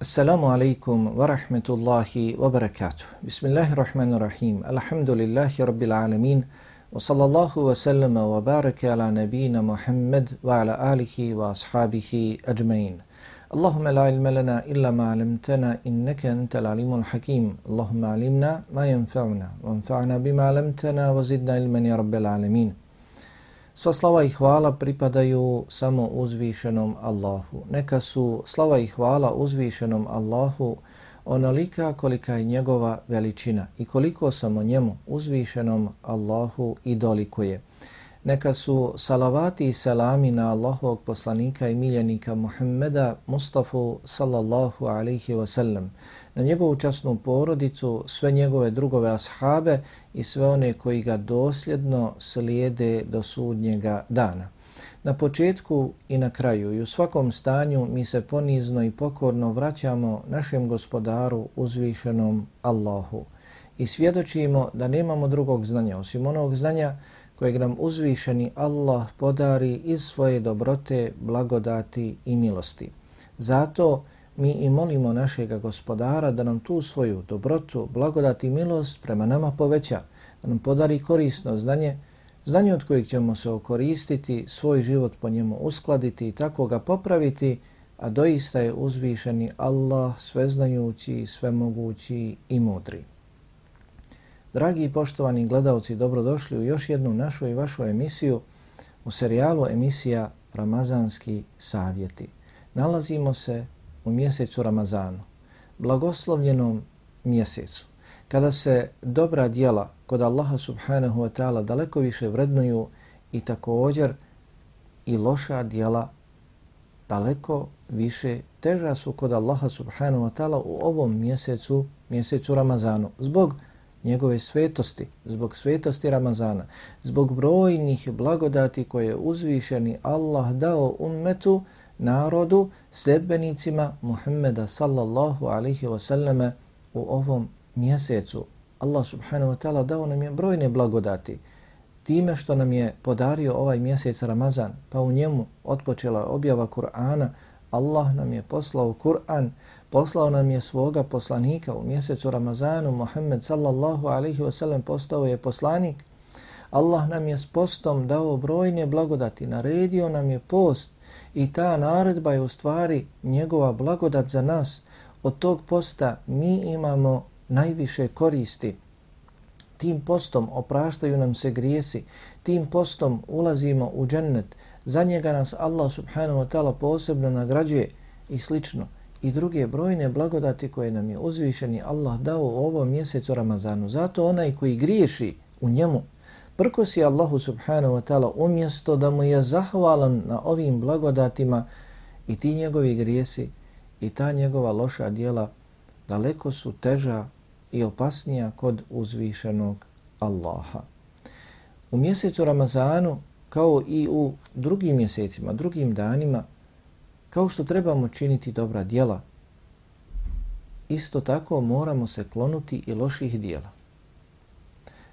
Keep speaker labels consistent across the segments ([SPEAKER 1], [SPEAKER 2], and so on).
[SPEAKER 1] Assalamu alaikum wa rahmetullahi wa barakatuh. Bismillahirrahmanirrahim. Alhamdulillahi rabbil alamin. Wa sallallahu wa sallama wa baraka ala nabina Muhammad wa ala alihi wa ashabihi ajmain. Allahumma la ilma lana illa ma alamtana innaka antal alimul hakim. Allahumma alimna ma yanfa'una wa anfa'na bima alamtana wa zidna ilman ya rabbil alamin. Sva slava i hvala pripadaju samo uzvišenom Allahu. Neka su slava i hvala uzvišenom Allahu onolika kolika je njegova veličina i koliko samo njemu uzvišenom Allahu i dolikuje. Neka su salavati i selami na Allahovog poslanika i miljenika Muhammeda Mustafa sallallahu alaihi wasallam, na njegovu časnu porodicu, sve njegove drugove ashabe i sve one koji ga dosljedno slijede do sudnjega dana. Na početku i na kraju i u svakom stanju mi se ponizno i pokorno vraćamo našem gospodaru uzvišenom Allahu i svjedočimo da nemamo drugog znanja osim onog znanja kojeg nam uzvišeni Allah podari iz svoje dobrote, blagodati i milosti. Zato mi i molimo našega gospodara da nam tu svoju dobrotu, blagodati i milost prema nama poveća, da nam podari korisno znanje, znanje od kojeg ćemo se okoristiti, svoj život po njemu uskladiti i tako ga popraviti, a doista je uzvišeni Allah sveznajući, svemogući i mudri. Dragi i poštovani gledalci, dobrodošli u još jednu našu i vašu emisiju u serijalu emisija Ramazanski savjeti. Nalazimo se u mjesecu Ramazanu, blagoslovljenom mjesecu, kada se dobra dijela kod Allaha subhanahu wa ta'ala daleko više vrednuju i također i loša dijela daleko više teža su kod Allaha subhanahu wa ta'ala u ovom mjesecu, mjesecu Ramazanu, zbog njegove svetosti, zbog svetosti Ramazana, zbog brojnih blagodati koje je uzvišeni Allah dao ummetu, narodu, sljedbenicima Muhammeda sallallahu alaihi wa sallame u ovom mjesecu. Allah subhanahu wa ta'ala dao nam je brojne blagodati time što nam je podario ovaj mjesec Ramazan, pa u njemu otpočela objava Kur'ana, Allah nam je poslao Kur'an, poslao nam je svoga poslanika u mjesecu Ramazanu, Muhammed sallallahu alaihi wasallam postao je poslanik. Allah nam je s postom dao brojne blagodati, naredio nam je post, I ta naredba je u stvari njegova blagodat za nas. Od tog posta mi imamo najviše koristi. Tim postom opraštaju nam se grijesi. Tim postom ulazimo u džennet. Za njega nas Allah subhanahu wa ta'ala posebno nagrađuje i slično. I druge brojne blagodati koje nam je uzvišeni Allah dao u ovom mjesecu Ramazanu. Zato onaj koji griješi u njemu prkosi Allahu subhanahu wa ta'ala umjesto da mu je zahvalan na ovim blagodatima i ti njegovi grijesi i ta njegova loša dijela daleko su teža i opasnija kod uzvišenog Allaha. U mjesecu Ramazanu, kao i u drugim mjesecima, drugim danima, kao što trebamo činiti dobra djela, isto tako moramo se klonuti i loših dijela.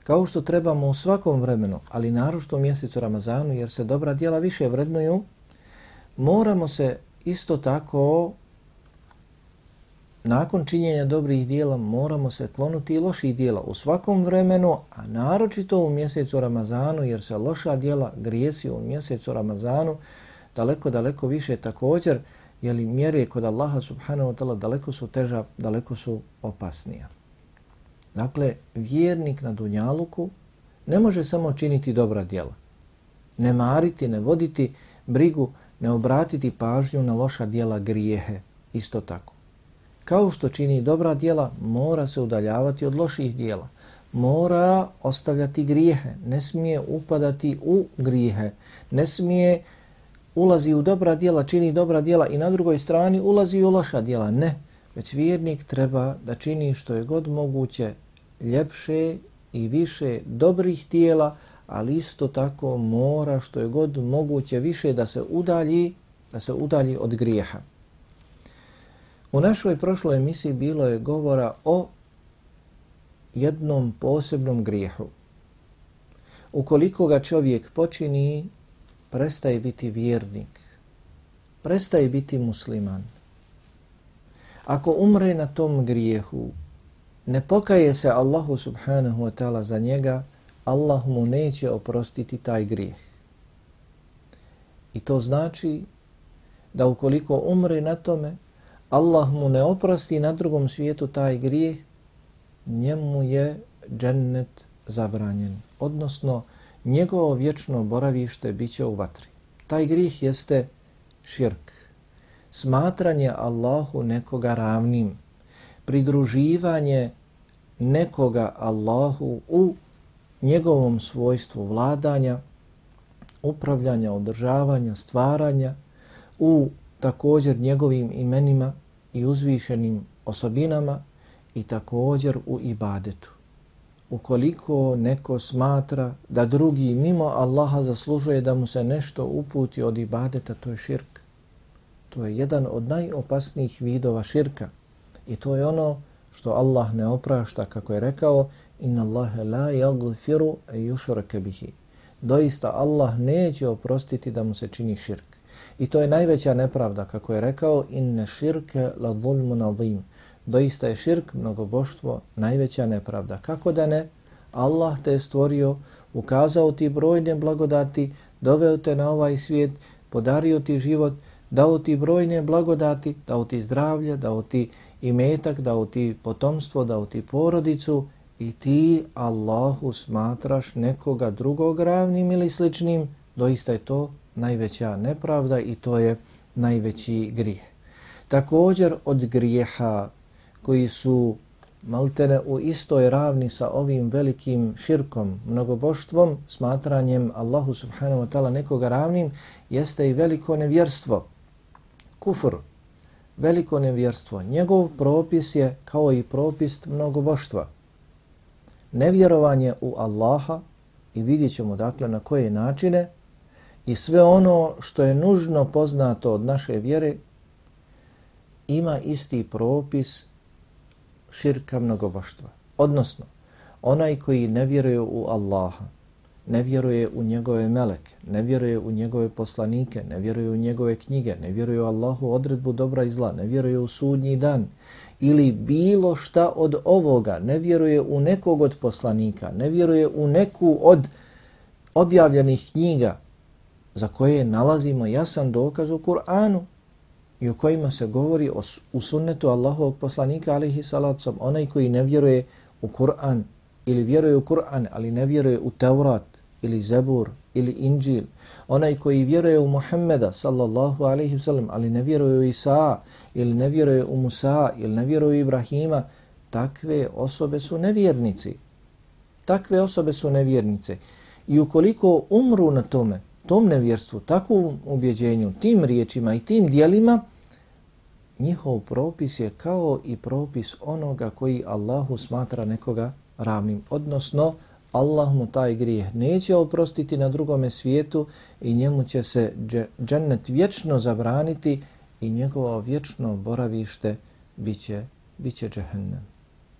[SPEAKER 1] Kao što trebamo u svakom vremenu, ali naročito u mjesecu Ramazanu, jer se dobra djela više vrednuju, moramo se isto tako, nakon činjenja dobrih dijela, moramo se klonuti i loših dijela u svakom vremenu, a naročito u mjesecu Ramazanu, jer se loša dijela grijesi u mjesecu Ramazanu, daleko, daleko više također, jeli mjere kod Allaha subhanahu wa ta'ala daleko su teža, daleko su opasnija. Dakle, vjernik na Dunjaluku ne može samo činiti dobra djela. Ne mariti, ne voditi brigu, ne obratiti pažnju na loša djela grijehe. Isto tako. Kao što čini dobra djela, mora se udaljavati od loših djela. Mora ostavljati grijehe. Ne smije upadati u grijehe. Ne smije ulazi u dobra djela, čini dobra djela i na drugoj strani ulazi u loša djela. Ne. Već vjernik treba da čini što je god moguće ljepše i više dobrih djela, ali isto tako mora što je god moguće više da se udalji, da se udalji od grijeha. U našoj prošloj emisiji bilo je govora o jednom posebnom grijehu. Ukoliko ga čovjek počini, prestaje biti vjernik, prestaje biti musliman. Ako umre na tom grijehu, ne pokaje se Allahu subhanahu wa ta'ala za njega, Allah mu neće oprostiti taj grijeh. I to znači da ukoliko umre na tome, Allah mu ne oprosti na drugom svijetu taj grijeh, njemu je džennet zabranjen. Odnosno, njegovo vječno boravište bit će u vatri. Taj grijeh jeste širk. Smatranje Allahu nekoga ravnim. Pridruživanje nekoga Allahu u njegovom svojstvu vladanja, upravljanja, održavanja, stvaranja, u također njegovim imenima i uzvišenim osobinama i također u ibadetu. Ukoliko neko smatra da drugi mimo Allaha zaslužuje da mu se nešto uputi od ibadeta, to je širk. To je jedan od najopasnijih vidova širka. I to je ono što Allah ne oprašta, kako je rekao, inna Allahe la yagfiru e yušrake bihi. Doista Allah neće oprostiti da mu se čini širk. I to je najveća nepravda, kako je rekao, Inna shirka la zulmun azim. Doista je širk, mnogoboštvo, najveća nepravda. Kako da ne? Allah te je stvorio, ukazao ti brojne blagodati, doveo te na ovaj svijet, podario ti život, dao ti brojne blagodati, dao ti zdravlje, dao ti imetak, dao ti potomstvo, dao ti porodicu i ti Allahu smatraš nekoga drugog ravnim ili sličnim, doista je to najveća nepravda i to je najveći grijeh. Također od grijeha koji su maltene u istoj ravni sa ovim velikim širkom, mnogoboštvom, smatranjem Allahu subhanahu wa ta'ala nekoga ravnim, jeste i veliko nevjerstvo. Kufr, veliko nevjerstvo. Njegov propis je kao i propis mnogoboštva. Nevjerovanje u Allaha i vidjet ćemo dakle na koje načine i sve ono što je nužno poznato od naše vjere ima isti propis širka mnogoboštva. Odnosno, onaj koji ne vjeruje u Allaha, ne vjeruje u njegove meleke, ne vjeruje u njegove poslanike, ne vjeruje u njegove knjige, ne vjeruje u Allahu odredbu dobra i zla, ne vjeruje u sudnji dan ili bilo šta od ovoga, ne vjeruje u nekog od poslanika, ne vjeruje u neku od objavljenih knjiga za koje nalazimo jasan dokaz u Kur'anu i o kojima se govori o, u sunnetu Allahovog poslanika alihi salacom, onaj koji ne vjeruje u Kur'an ili vjeruje u Kur'an, ali ne vjeruje u Teurat ili Zebur ili Inđil, onaj koji vjeruje u Muhammeda sallallahu alaihi wasallam, ali ne vjeruje u Isa ili ne vjeruje u Musa ili ne vjeruje u Ibrahima, takve osobe su nevjernici. Takve osobe su nevjernice. I ukoliko umru na tome, tom nevjerstvu, takvom ubjeđenju, tim riječima i tim dijelima, njihov propis je kao i propis onoga koji Allahu smatra nekoga ravnim. Odnosno, Allah mu taj grijeh neće oprostiti na drugome svijetu i njemu će se džennet vječno zabraniti i njegovo vječno boravište biće, biće džehennem.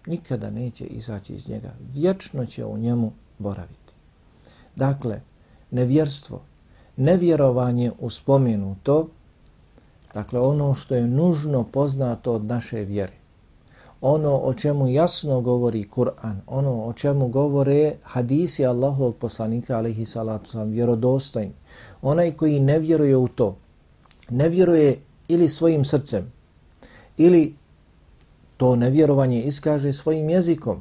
[SPEAKER 1] Nikada neće izaći iz njega. Vječno će u njemu boraviti. Dakle, nevjerstvo, nevjerovanje u spomenuto, dakle ono što je nužno poznato od naše vjere, ono o čemu jasno govori Kur'an, ono o čemu govore hadisi Allahovog poslanika alaihi salatu sam vjerodostojni, onaj koji ne vjeruje u to, ne vjeruje ili svojim srcem, ili to nevjerovanje iskaže svojim jezikom,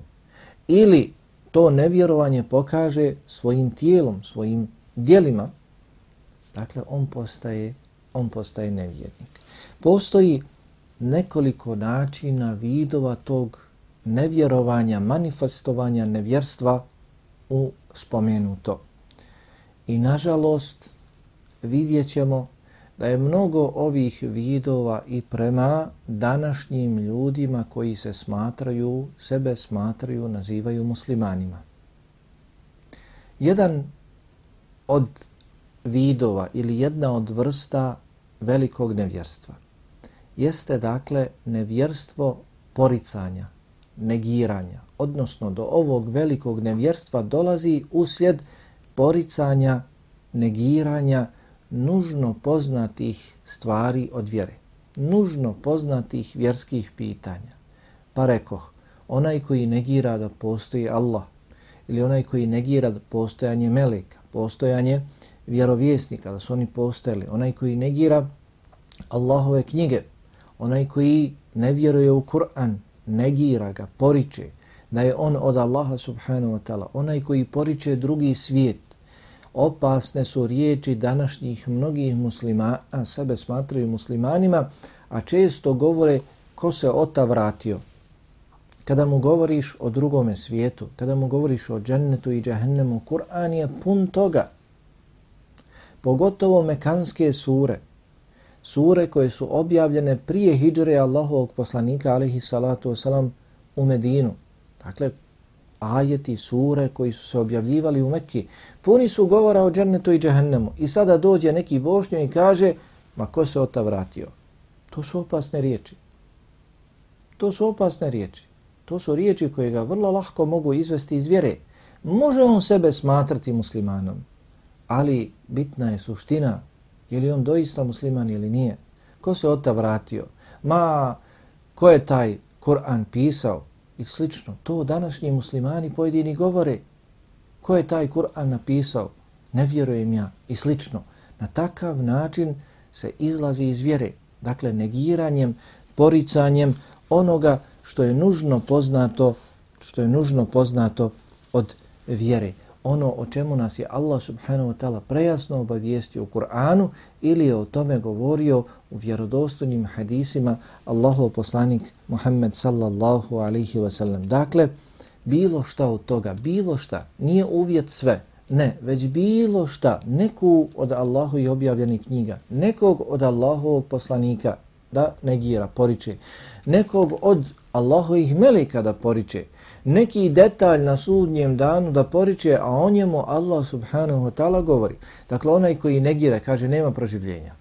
[SPEAKER 1] ili to nevjerovanje pokaže svojim tijelom, svojim dijelima, Dakle, on postaje, on postaje nevjernik. Postoji nekoliko načina vidova tog nevjerovanja, manifestovanja nevjerstva u spomenuto. I nažalost vidjet ćemo da je mnogo ovih vidova i prema današnjim ljudima koji se smatraju, sebe smatraju, nazivaju muslimanima. Jedan od vidova ili jedna od vrsta velikog nevjerstva. Jeste dakle nevjerstvo poricanja, negiranja, odnosno do ovog velikog nevjerstva dolazi uslijed poricanja, negiranja nužno poznatih stvari od vjere. nužno poznatih vjerskih pitanja. Pa rekoh, onaj koji negira da postoji Allah ili onaj koji negira da postojanje meleka, postojanje vjerovjesnika, da su oni postojali, onaj koji negira Allahove knjige, onaj koji ne vjeruje u Kur'an, negira ga, poriče, da je on od Allaha subhanahu wa ta'ala, onaj koji poriče drugi svijet, opasne su riječi današnjih mnogih muslima, a sebe smatraju muslimanima, a često govore ko se ota vratio. Kada mu govoriš o drugome svijetu, kada mu govoriš o džennetu i džahennemu, Kur'an je pun toga. Pogotovo mekanske sure, sure koje su objavljene prije hijdžre Allahovog poslanika, alihi salatu wasalam, u Medinu. Dakle, ajeti, sure koji su se objavljivali u Mekki, puni su govora o džennetu i džehennemu. I sada dođe neki bošnjo i kaže, ma ko se ota vratio? To su opasne riječi. To su opasne riječi. To su riječi koje ga vrlo lahko mogu izvesti iz vjere. Može on sebe smatrati muslimanom, ali bitna je suština, je li on doista musliman ili nije. Ko se od ta vratio? Ma, ko je taj Kur'an pisao? i slično. To današnji muslimani pojedini govore. Ko je taj Kur'an napisao? Ne vjerujem ja i slično. Na takav način se izlazi iz vjere. Dakle, negiranjem, poricanjem onoga što je nužno poznato, što je nužno poznato od vjere ono o čemu nas je Allah subhanahu wa ta'ala prejasno obavijestio u Kur'anu ili je o tome govorio u vjerodostojnim hadisima Allahov poslanik Muhammed sallallahu alaihi wa sallam. Dakle, bilo šta od toga, bilo šta, nije uvjet sve, ne, već bilo šta, neku od Allahu i objavljenih knjiga, nekog od Allahovog poslanika da negira, poriče, nekog od Allahovih melika da poriče, neki detalj na sudnjem danu da poriče, a o njemu Allah subhanahu wa ta'ala govori. Dakle, onaj koji negira, kaže, nema proživljenja.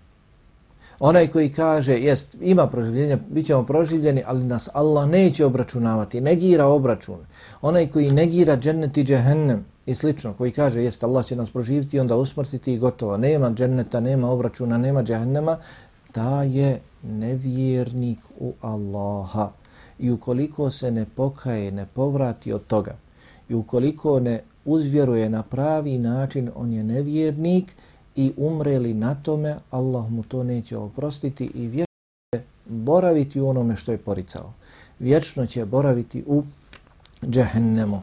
[SPEAKER 1] Onaj koji kaže, jest, ima proživljenja, bit ćemo proživljeni, ali nas Allah neće obračunavati, negira obračun. Onaj koji negira džennet i džehennem i slično, koji kaže, jest, Allah će nas proživiti i onda usmrtiti i gotovo. Nema dženneta, nema obračuna, nema džehennema, ta je nevjernik u Allaha i ukoliko se ne pokaje, ne povrati od toga i ukoliko ne uzvjeruje na pravi način, on je nevjernik i umreli na tome, Allah mu to neće oprostiti i vječno će boraviti u onome što je poricao. Vječno će boraviti u džehennemu.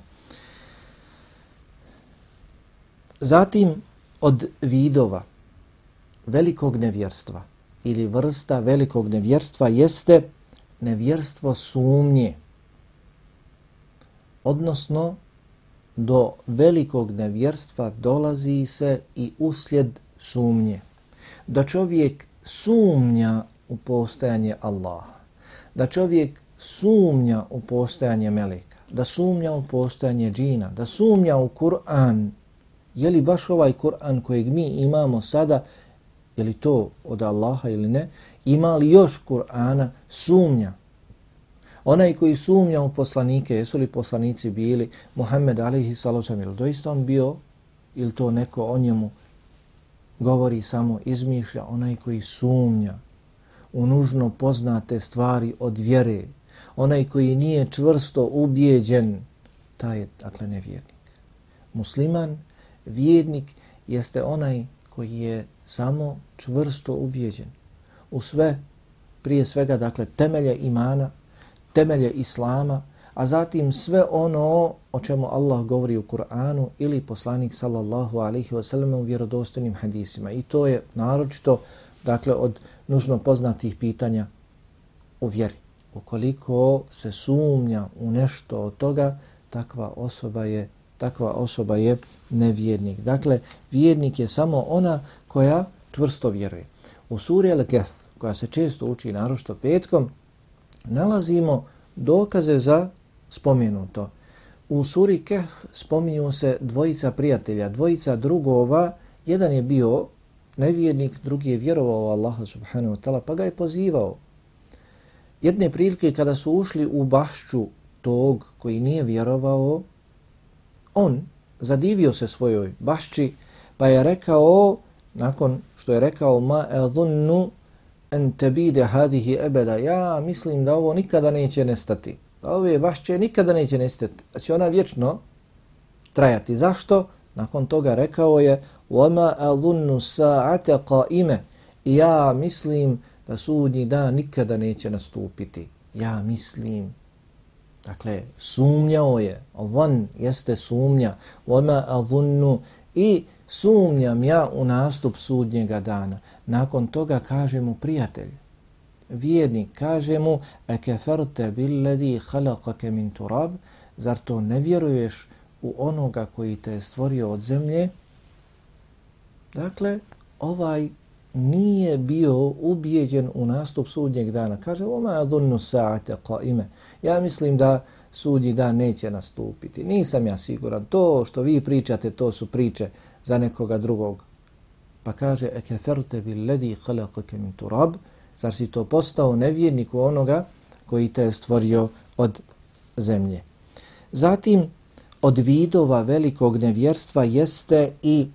[SPEAKER 1] Zatim od vidova velikog nevjerstva ili vrsta velikog nevjerstva jeste nevjerstvo sumnje. Odnosno, do velikog nevjerstva dolazi se i uslijed sumnje. Da čovjek sumnja u postojanje Allaha. Da čovjek sumnja u postojanje Meleka. Da sumnja u postojanje džina. Da sumnja u Kur'an. Je li baš ovaj Kur'an kojeg mi imamo sada, je li to od Allaha ili ne? Ima li još Kur'ana sumnja? Onaj koji sumnja u poslanike, jesu li poslanici bili Muhammed alaihi sallam, ili doista on bio, ili to neko o njemu govori samo, izmišlja, onaj koji sumnja u nužno poznate stvari od vjere, onaj koji nije čvrsto ubijeđen, taj je, dakle, nevjernik. Musliman, vjernik, jeste onaj koji je samo čvrsto ubijeđen u sve, prije svega, dakle, temelje imana, temelje Islama, a zatim sve ono o čemu Allah govori u Kur'anu ili poslanik sallallahu alaihi wasallam u vjerodostojnim hadisima. I to je naročito, dakle, od nužno poznatih pitanja u vjeri. Ukoliko se sumnja u nešto od toga, takva osoba je takva osoba je nevjernik. Dakle, vjernik je samo ona koja čvrsto vjeruje. U suri Al-Kahf koja se često uči narošto petkom, nalazimo dokaze za spomenuto. U suri Kehf spominju se dvojica prijatelja, dvojica drugova, jedan je bio nevjernik, drugi je vjerovao Allaha subhanahu wa ta'ala, pa ga je pozivao. Jedne prilike kada su ušli u bašću tog koji nije vjerovao, on zadivio se svojoj bašći, pa je rekao, nakon što je rekao ma adhunnu en tebide hadihi ebeda, ja mislim da ovo nikada neće nestati. Da ove bašće nikada neće nestati. Da će ona vječno trajati. Zašto? Nakon toga rekao je وَمَا أَظُنُّ سَاعَةَ قَائِمَ Ja mislim da sudnji dan nikada neće nastupiti. Ja mislim. Dakle, sumnjao je. Van jeste sumnja. وَمَا أَظُنُّ I sumnjam ja u nastup sudnjega dana. Nakon toga kaže mu prijatelj, vjernik, kaže mu ekeferte billedi halakake min turab, zar to ne vjeruješ u onoga koji te je stvorio od zemlje? Dakle, ovaj nije bio ubijeđen u nastup sudnjeg dana. Kaže, oma adunnu sa'ate qaime. Ja mislim da sudnji dan neće nastupiti. Nisam ja siguran. To što vi pričate, to su priče za nekoga drugog. Pa kaže, ekeferte bil ledi halakake min turab. Zar si to postao nevjernik u onoga koji te je stvorio od zemlje? Zatim, od vidova velikog nevjerstva jeste i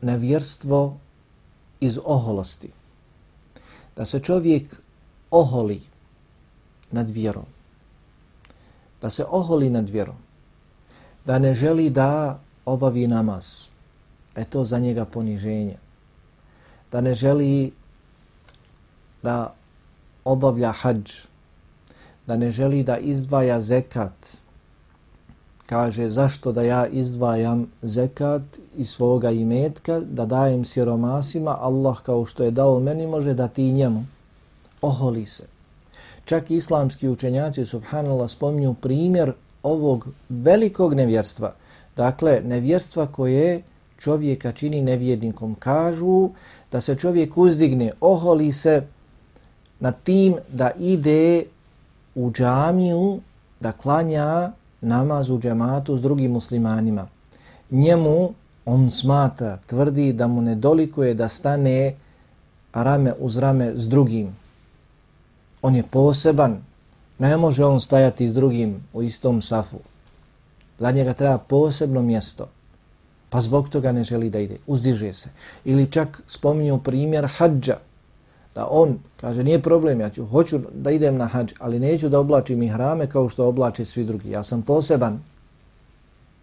[SPEAKER 1] nevjerstvo iz oholosti. Da se čovjek oholi nad vjerom. Da se oholi nad vjerom. Da ne želi da obavi namaz. E to za njega poniženje. Da ne želi da obavlja hađ. Da ne želi da izdvaja zekat kaže zašto da ja izdvajam zekat iz svoga imetka, da dajem siromasima, Allah kao što je dao meni može da ti njemu. Oholi se. Čak islamski učenjaci, subhanallah, spominju primjer ovog velikog nevjerstva. Dakle, nevjerstva koje čovjeka čini nevjernikom. Kažu da se čovjek uzdigne, oholi se na tim da ide u džamiju, da klanja namaz u džematu s drugim muslimanima. Njemu on smata, tvrdi da mu nedolikuje da stane rame uz rame s drugim. On je poseban, ne može on stajati s drugim u istom safu. Za njega treba posebno mjesto, pa zbog toga ne želi da ide, uzdiže se. Ili čak spominju primjer hađa, da on kaže nije problem, ja ću, hoću da idem na hađ, ali neću da oblačim i hrame kao što oblače svi drugi. Ja sam poseban.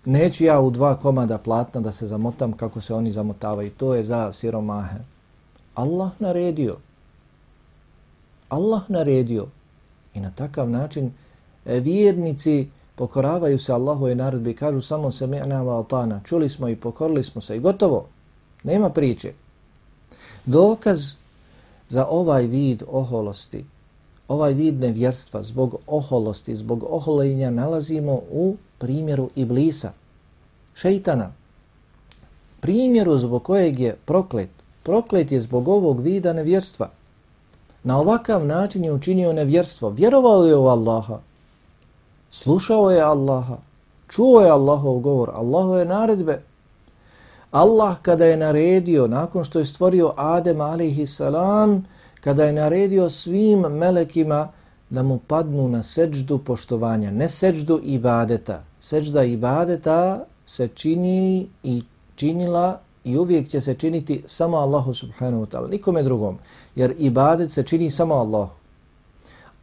[SPEAKER 1] Neću ja u dva komada platna da se zamotam kako se oni zamotavaju. To je za siromahe. Allah naredio. Allah naredio. I na takav način e, vjernici pokoravaju se Allahu i naredbi i kažu samo se wa atana. Čuli smo i pokorili smo se i gotovo. Nema priče. Dokaz za ovaj vid oholosti, ovaj vid nevjerstva, zbog oholosti, zbog oholenja nalazimo u primjeru Iblisa, šeitana. Primjeru zbog kojeg je proklet. Proklet je zbog ovog vida nevjerstva. Na ovakav način je učinio nevjerstvo. Vjerovao je u Allaha. Slušao je Allaha. Čuo je Allahov govor. Allahove naredbe. Allah kada je naredio, nakon što je stvorio Adem alaihi salam, kada je naredio svim melekima da mu padnu na seđdu poštovanja, ne seđdu ibadeta. Seđda ibadeta se čini i činila i uvijek će se činiti samo Allahu subhanahu wa ta'ala, nikome drugom, jer ibadet se čini samo Allahu.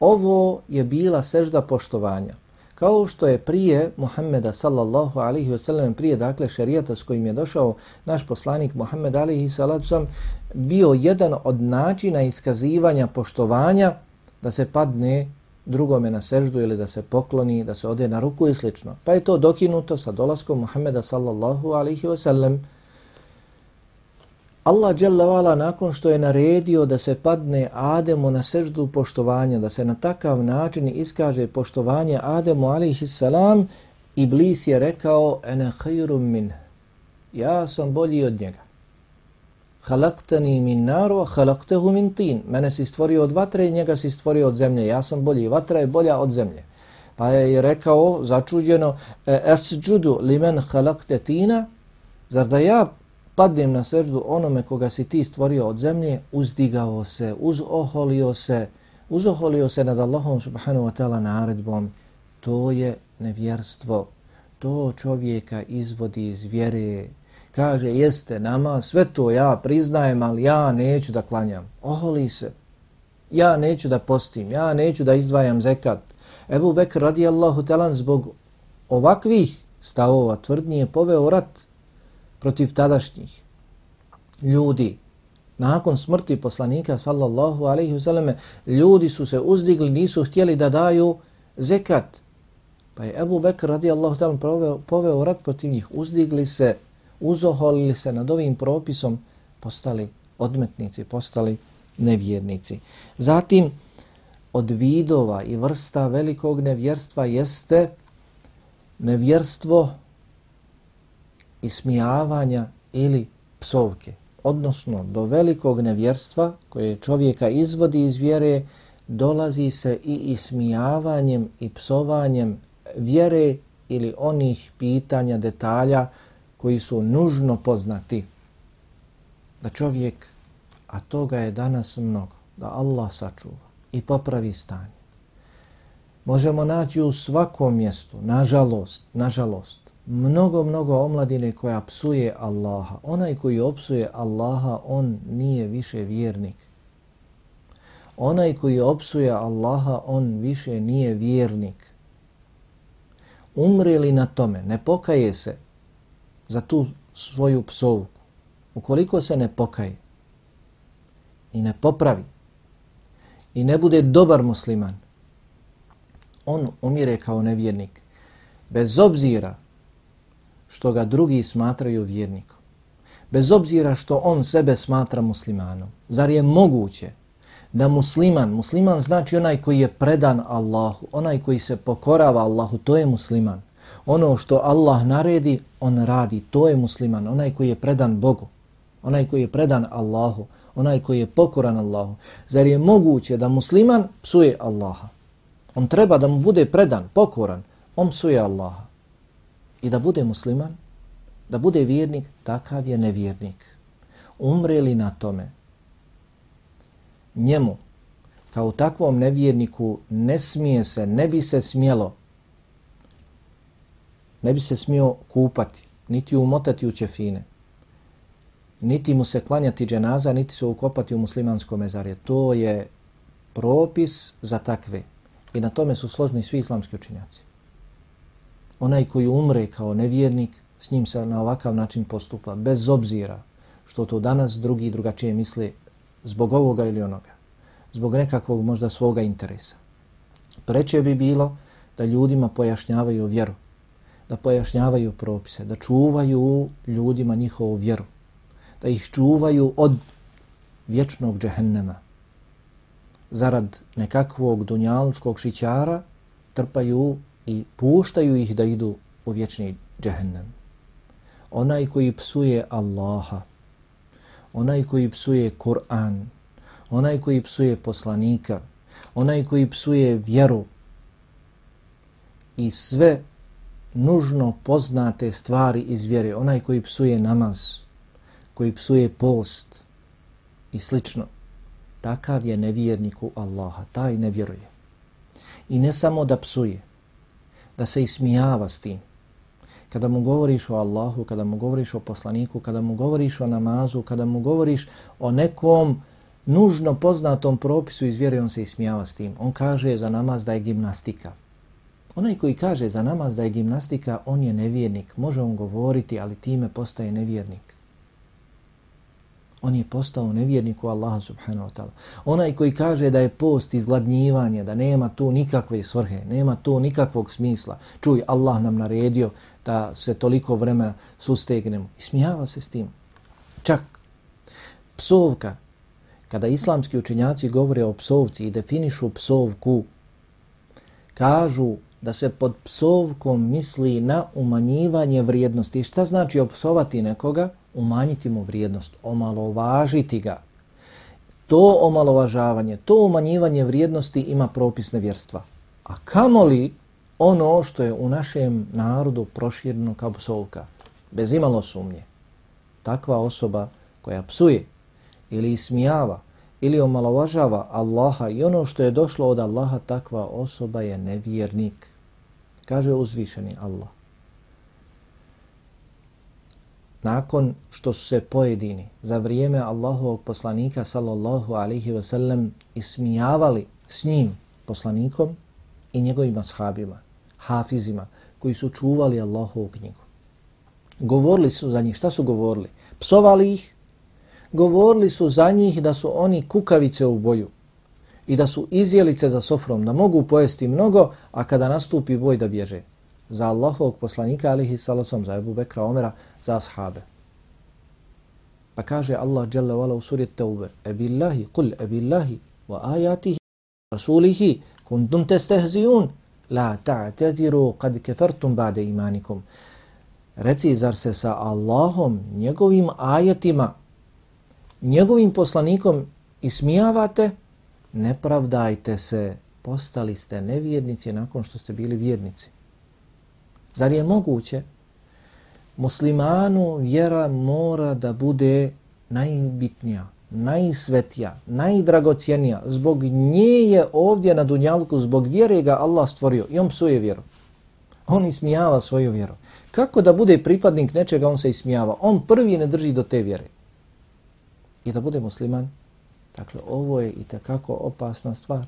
[SPEAKER 1] Ovo je bila sežda poštovanja kao što je prije Muhammeda sallallahu alaihi wa sallam, prije dakle šarijata s kojim je došao naš poslanik Muhammed alaihi sallam, bio jedan od načina iskazivanja poštovanja da se padne drugome na seždu ili da se pokloni, da se ode na ruku i slično. Pa je to dokinuto sa dolaskom Muhammeda sallallahu alaihi wa sallam, Allah dželle nakon što je naredio da se padne Ademu na seždu poštovanja, da se na takav način iskaže poštovanje Ademu alejhi Iblis je rekao ene khairum min. Ja sam bolji od njega. Khalaqtani min nar wa khalaqtahu min tin. Mene si stvorio od vatre i njega si stvorio od zemlje. Ja sam bolji. Vatra je bolja od zemlje. Pa je rekao začuđeno e, esjudu limen khalaqta tina. Zar da ja padnem na seždu onome koga si ti stvorio od zemlje, uzdigao se, uzoholio se, uzoholio se nad Allahom subhanahu wa ta'ala naredbom. To je nevjerstvo. To čovjeka izvodi iz vjere. kaže jeste nama, sve to ja priznajem, ali ja neću da klanjam. Oholi se. Ja neću da postim, ja neću da izdvajam zekat. Ebu Bekr radijallahu talan zbog ovakvih stavova tvrdnije poveo rat protiv tadašnjih ljudi. Nakon smrti poslanika sallallahu alaihi vseleme, ljudi su se uzdigli, nisu htjeli da daju zekat. Pa je Ebu Bekr radijallahu ta'ala poveo, poveo rat protiv njih, uzdigli se, uzoholili se nad ovim propisom, postali odmetnici, postali nevjernici. Zatim, od vidova i vrsta velikog nevjerstva jeste nevjerstvo ismijavanja ili psovke. Odnosno, do velikog nevjerstva koje čovjeka izvodi iz vjere, dolazi se i ismijavanjem i psovanjem vjere ili onih pitanja, detalja koji su nužno poznati. Da čovjek, a toga je danas mnogo, da Allah sačuva i popravi stanje. Možemo naći u svakom mjestu, nažalost, nažalost, mnogo, mnogo omladine koja psuje Allaha. Onaj koji opsuje Allaha, on nije više vjernik. Onaj koji opsuje Allaha, on više nije vjernik. Umri li na tome, ne pokaje se za tu svoju psovku. Ukoliko se ne pokaje i ne popravi i ne bude dobar musliman, on umire kao nevjernik. Bez obzira što ga drugi smatraju vjernikom. Bez obzira što on sebe smatra muslimanom. Zar je moguće da musliman, musliman znači onaj koji je predan Allahu, onaj koji se pokorava Allahu, to je musliman. Ono što Allah naredi, on radi, to je musliman, onaj koji je predan Bogu, onaj koji je predan Allahu, onaj koji je pokoran Allahu. Zar je moguće da musliman psuje Allaha? On treba da mu bude predan, pokoran, on psuje Allaha i da bude musliman, da bude vjernik, takav je nevjernik. Umre li na tome? Njemu, kao takvom nevjerniku, ne smije se, ne bi se smjelo, ne bi se smio kupati, niti umotati u čefine, niti mu se klanjati dženaza, niti se ukopati u muslimansko mezarje. To je propis za takve. I na tome su složni svi islamski učinjaci onaj koji umre kao nevjernik, s njim se na ovakav način postupa, bez obzira što to danas drugi drugačije misle zbog ovoga ili onoga, zbog nekakvog možda svoga interesa. Preče bi bilo da ljudima pojašnjavaju vjeru, da pojašnjavaju propise, da čuvaju ljudima njihovu vjeru, da ih čuvaju od vječnog džehennema. Zarad nekakvog dunjalučkog šićara trpaju i puštaju ih da idu u vječni džehennem. Onaj koji psuje Allaha, onaj koji psuje Kur'an, onaj koji psuje poslanika, onaj koji psuje vjeru i sve nužno poznate stvari iz vjere, onaj koji psuje namaz, koji psuje post i slično, takav je nevjerniku Allaha, taj ne vjeruje. I ne samo da psuje, da se ismijava s tim. Kada mu govoriš o Allahu, kada mu govoriš o poslaniku, kada mu govoriš o namazu, kada mu govoriš o nekom nužno poznatom propisu iz vjere, on se ismijava s tim. On kaže za namaz da je gimnastika. Onaj koji kaže za namaz da je gimnastika, on je nevjernik. Može on govoriti, ali time postaje nevjernik on je postao nevjernik u Allaha subhanahu wa ta'ala. Onaj koji kaže da je post izgladnjivanje, da nema tu nikakve svrhe, nema tu nikakvog smisla. Čuj, Allah nam naredio da se toliko vremena sustegnemo. I smijava se s tim. Čak psovka, kada islamski učenjaci govore o psovci i definišu psovku, kažu da se pod psovkom misli na umanjivanje vrijednosti. Šta znači opsovati nekoga? Umanjiti mu vrijednost, omalovažiti ga. To omalovažavanje, to umanjivanje vrijednosti ima propis nevjerstva. A kamoli ono što je u našem narodu proširno kao psovka, bez imalo sumnje, takva osoba koja psuje ili ismijava ili omalovažava Allaha i ono što je došlo od Allaha, takva osoba je nevjernik. Kaže uzvišeni Allah nakon što su se pojedini za vrijeme Allahovog poslanika sallallahu alaihi ve sellem ismijavali s njim poslanikom i njegovim ashabima, hafizima koji su čuvali Allahovu knjigu. Govorili su za njih, šta su govorili? Psovali ih, govorili su za njih da su oni kukavice u boju i da su izjelice za sofrom, da mogu pojesti mnogo, a kada nastupi boj da bježe. Za Allahovog poslanika, alihi salacom, za Ebu Bekra Omera, za ashabe. Pa kaže Allah Jalla vala u suri Taube, Ebillahi, kul ebillahi, wa ajatihi, rasulihi, kuntum testehzijun, la ta'tadiru kad kefertum ba'de imanikum. Reci, zar se sa Allahom, njegovim ajatima, njegovim poslanikom ismijavate, ne pravdajte se, postali ste nevjernici nakon što ste bili vjernici. Zar je moguće? Muslimanu vjera mora da bude najbitnija, najsvetija, najdragocijenija. Zbog nje je ovdje na Dunjalku, zbog vjere ga Allah stvorio i on psuje vjeru. On ismijava svoju vjeru. Kako da bude pripadnik nečega, on se ismijava. On prvi ne drži do te vjere. I da bude musliman, dakle, ovo je i takako opasna stvar.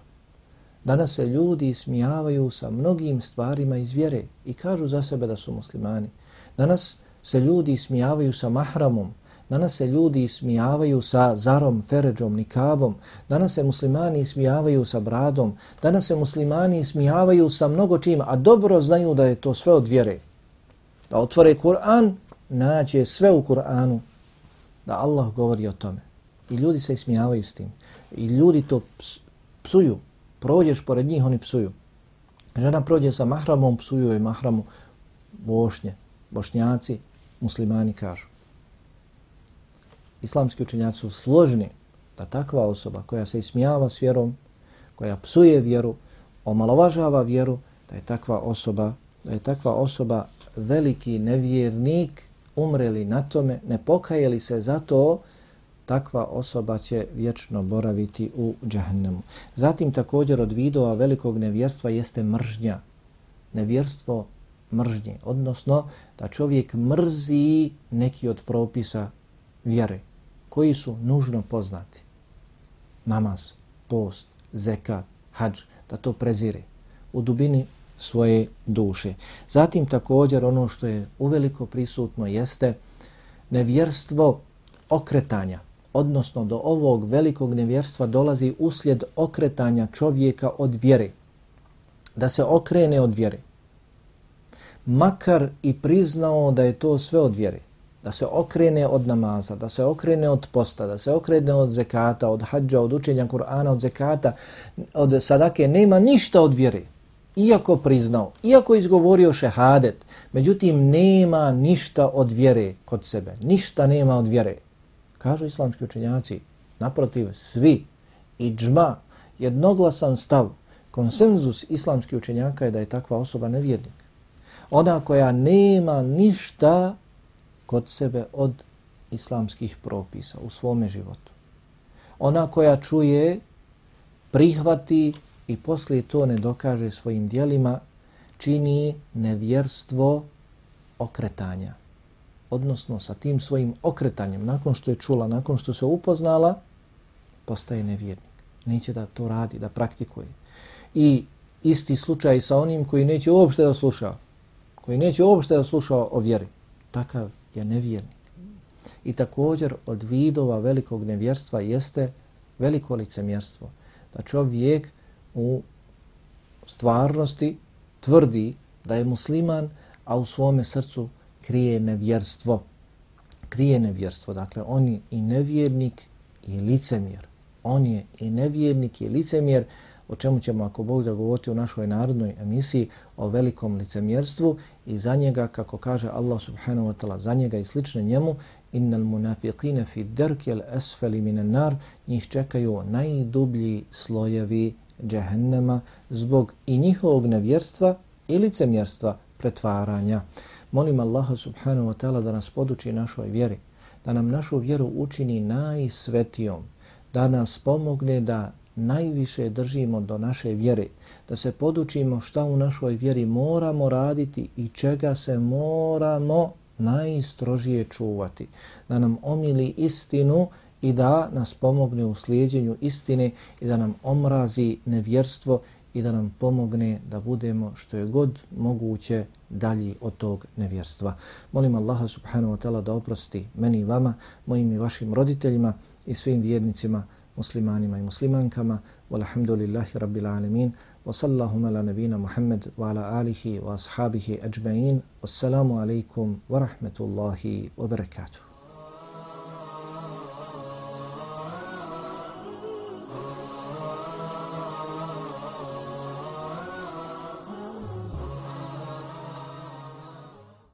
[SPEAKER 1] Danas se ljudi smijavaju sa mnogim stvarima iz vjere i kažu za sebe da su muslimani. Danas se ljudi smijavaju sa mahramom, danas se ljudi smijavaju sa zarom, feređom, nikabom, danas se muslimani smijavaju sa bradom, danas se muslimani smijavaju sa mnogo čim, a dobro znaju da je to sve od vjere. Da otvore Kur'an, nađe sve u Kur'anu, da Allah govori o tome. I ljudi se smijavaju s tim. I ljudi to psuju. Prođeš pored njih, oni psuju. Žena prođe sa mahramom, psuju i mahramu bošnje, bošnjaci, muslimani kažu. Islamski učenjaci su složni da takva osoba koja se ismijava s vjerom, koja psuje vjeru, omalovažava vjeru, da je takva osoba, da je takva osoba veliki nevjernik, umreli na tome, ne pokajeli se za to, takva osoba će vječno boraviti u džahnemu. Zatim također od vidova velikog nevjerstva jeste mržnja. Nevjerstvo mržnje, odnosno da čovjek mrzi neki od propisa vjere koji su nužno poznati. Namaz, post, zekat, hađ, da to prezire u dubini svoje duše. Zatim također ono što je uveliko prisutno jeste nevjerstvo okretanja, odnosno do ovog velikog nevjerstva dolazi uslijed okretanja čovjeka od vjere. Da se okrene od vjere makar i priznao da je to sve od vjere, da se okrene od namaza, da se okrene od posta, da se okrene od zekata, od hađa, od učenja Kur'ana, od zekata, od sadake, nema ništa od vjere. Iako priznao, iako izgovorio šehadet, međutim nema ništa od vjere kod sebe, ništa nema od vjere. Kažu islamski učenjaci, naprotiv, svi, i džma, jednoglasan stav, konsenzus islamskih učenjaka je da je takva osoba nevjernik ona koja nema ništa kod sebe od islamskih propisa u svome životu. Ona koja čuje, prihvati i poslije to ne dokaže svojim dijelima, čini nevjerstvo okretanja. Odnosno sa tim svojim okretanjem, nakon što je čula, nakon što se upoznala, postaje nevjernik. Neće da to radi, da praktikuje. I isti slučaj sa onim koji neće uopšte da sluša, koji neće uopšte da sluša o vjeri, takav je nevjernik. I također od vidova velikog nevjerstva jeste veliko licemjerstvo. Da čovjek u stvarnosti tvrdi da je musliman, a u svome srcu krije nevjerstvo. Krije nevjerstvo. Dakle, on je i nevjernik i licemjer. On je i nevjernik i licemjer o čemu ćemo ako Bog da govoriti u našoj narodnoj emisiji o velikom licemjerstvu i za njega, kako kaže Allah subhanahu wa ta'ala, za njega i slične njemu, innal munafiqine fi derkel esfeli minan nar, njih čekaju najdublji slojevi džehennema zbog i njihovog nevjerstva i licemjerstva pretvaranja. Molim Allaha subhanahu wa ta'ala da nas poduči našoj vjeri, da nam našu vjeru učini najsvetijom, da nas pomogne da najviše držimo do naše vjere, da se podučimo šta u našoj vjeri moramo raditi i čega se moramo najstrožije čuvati, da nam omili istinu i da nas pomogne u slijedjenju istine i da nam omrazi nevjerstvo i da nam pomogne da budemo što je god moguće dalji od tog nevjerstva. Molim Allaha subhanahu wa ta'ala da oprosti meni i vama, mojim i vašim roditeljima i svim vjernicima, muslimanima i muslimankama. Walhamdulillahi rabbil alemin. Wa sallahu ala nabina Muhammad wa ala alihi wa ashabihi ajma'in. Wassalamu alaikum wa rahmetullahi wa barakatuh.